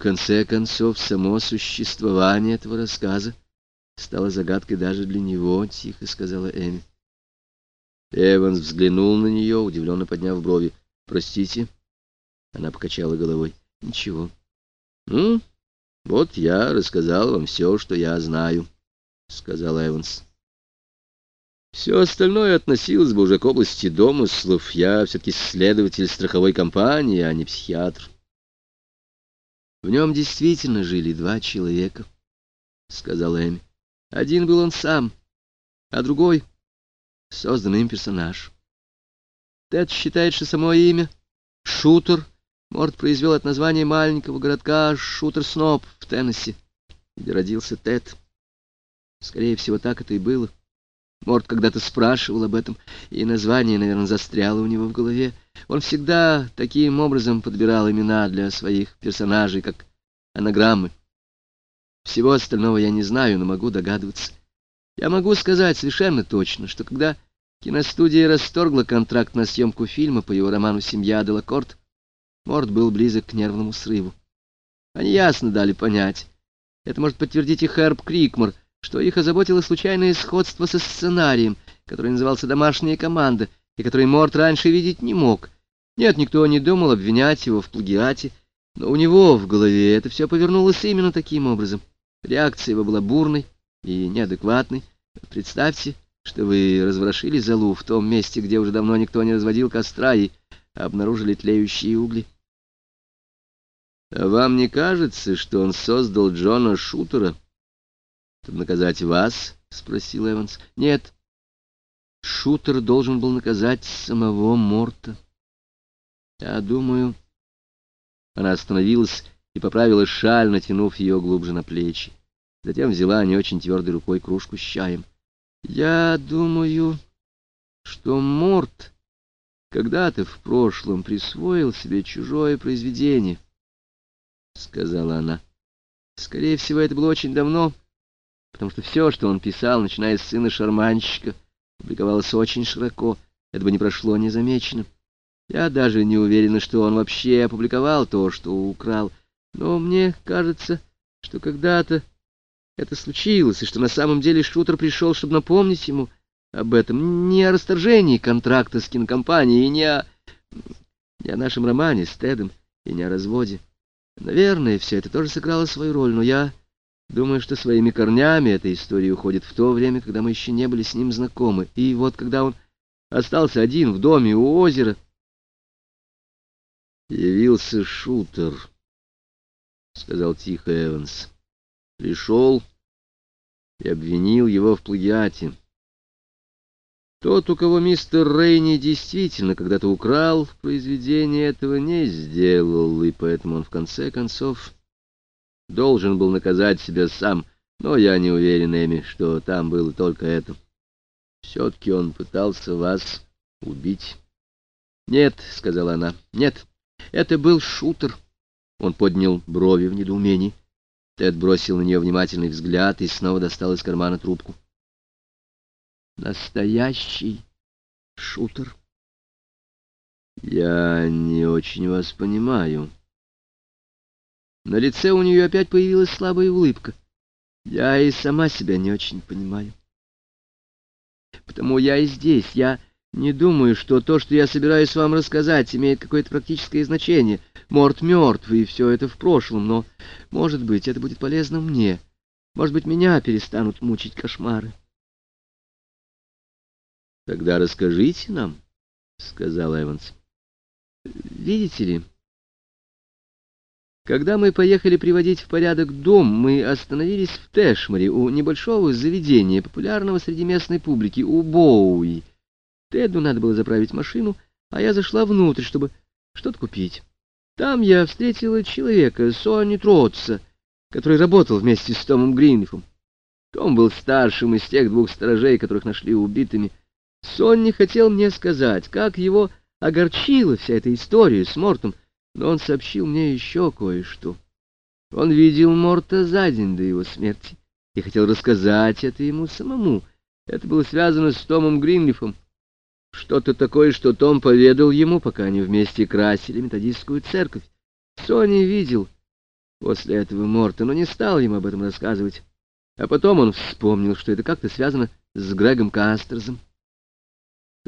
В конце концов, само существование этого рассказа стало загадкой даже для него, — тихо сказала Эми. Эванс взглянул на нее, удивленно подняв брови. «Простите?» Она покачала головой. «Ничего». «Ну, вот я рассказал вам все, что я знаю», — сказал Эванс. «Все остальное относилось бы уже к области домыслов. Я все-таки следователь страховой компании, а не психиатр». «В нем действительно жили два человека», — сказал Эми. «Один был он сам, а другой — созданный им персонаж. Тед считает, что само имя — Шутер — Морд произвел от названия маленького городка Шутер-Сноп в Теннесси, где родился Тед. Скорее всего, так это и было. Морд когда-то спрашивал об этом, и название, наверное, застряло у него в голове. Он всегда таким образом подбирал имена для своих персонажей, как анаграммы. Всего остального я не знаю, но могу догадываться. Я могу сказать совершенно точно, что когда киностудия расторгла контракт на съемку фильма по его роману «Семья Делакорт», Морд был близок к нервному срыву. Они ясно дали понять. Это может подтвердить и Хэрб Крикмор, что их озаботило случайное сходство со сценарием, который назывался «Домашняя команда», и который Морд раньше видеть не мог. Нет, никто не думал обвинять его в плагиате, но у него в голове это все повернулось именно таким образом. Реакция его была бурной и неадекватной. Представьте, что вы разворошили залу в том месте, где уже давно никто не разводил костра, и обнаружили тлеющие угли. А вам не кажется, что он создал Джона Шутера, чтобы наказать вас? — спросил Эванс. — Нет. Шутер должен был наказать самого Морта. Я думаю... Она остановилась и поправила шаль, натянув ее глубже на плечи. Затем взяла не очень твердой рукой кружку с чаем. Я думаю, что Морт когда-то в прошлом присвоил себе чужое произведение, — сказала она. Скорее всего, это было очень давно, потому что все, что он писал, начиная с сына шарманщика, публиковалось очень широко, это бы не прошло незамеченным. Я даже не уверена, что он вообще опубликовал то, что украл, но мне кажется, что когда-то это случилось, и что на самом деле Шутер пришел, чтобы напомнить ему — об этом, не о расторжении контракта с кинокомпанией, не о... не о нашем романе с Тедом и не о разводе. Наверное, все это тоже сыграло свою роль, но я думаю, что своими корнями эта история уходит в то время, когда мы еще не были с ним знакомы. И вот когда он остался один в доме у озера, явился шутер, — сказал тихо Эванс. Пришел и обвинил его в плагиате. Тот, у кого мистер Рейни действительно когда-то украл произведение, этого не сделал, и поэтому он в конце концов должен был наказать себя сам, но я не уверен, Эми, что там было только это. Все-таки он пытался вас убить. — Нет, — сказала она, — нет, это был шутер. Он поднял брови в недоумении. Тед бросил на нее внимательный взгляд и снова достал из кармана трубку. Настоящий шутер. Я не очень вас понимаю. На лице у нее опять появилась слабая улыбка. Я и сама себя не очень понимаю. Потому я и здесь. Я не думаю, что то, что я собираюсь вам рассказать, имеет какое-то практическое значение. Морт мертв, и все это в прошлом, но, может быть, это будет полезно мне. Может быть, меня перестанут мучить кошмары. Тогда расскажите нам, — сказал Эванс. Видите ли, когда мы поехали приводить в порядок дом, мы остановились в Тэшмаре у небольшого заведения, популярного среди местной публики, у Боуи. Теду надо было заправить машину, а я зашла внутрь, чтобы что-то купить. Там я встретила человека, Сонни Тротса, который работал вместе с Томом Гринфом. Том был старшим из тех двух сторожей, которых нашли убитыми Сонни хотел мне сказать, как его огорчила вся эта история с Мортом, но он сообщил мне еще кое-что. Он видел Морта за день до его смерти и хотел рассказать это ему самому. Это было связано с Томом Гринлифом. Что-то такое, что Том поведал ему, пока они вместе красили методистскую церковь. Сонни видел, После этого Мортон не стал им об этом рассказывать. А потом он вспомнил, что это как-то связано с Грегом Кастерзом.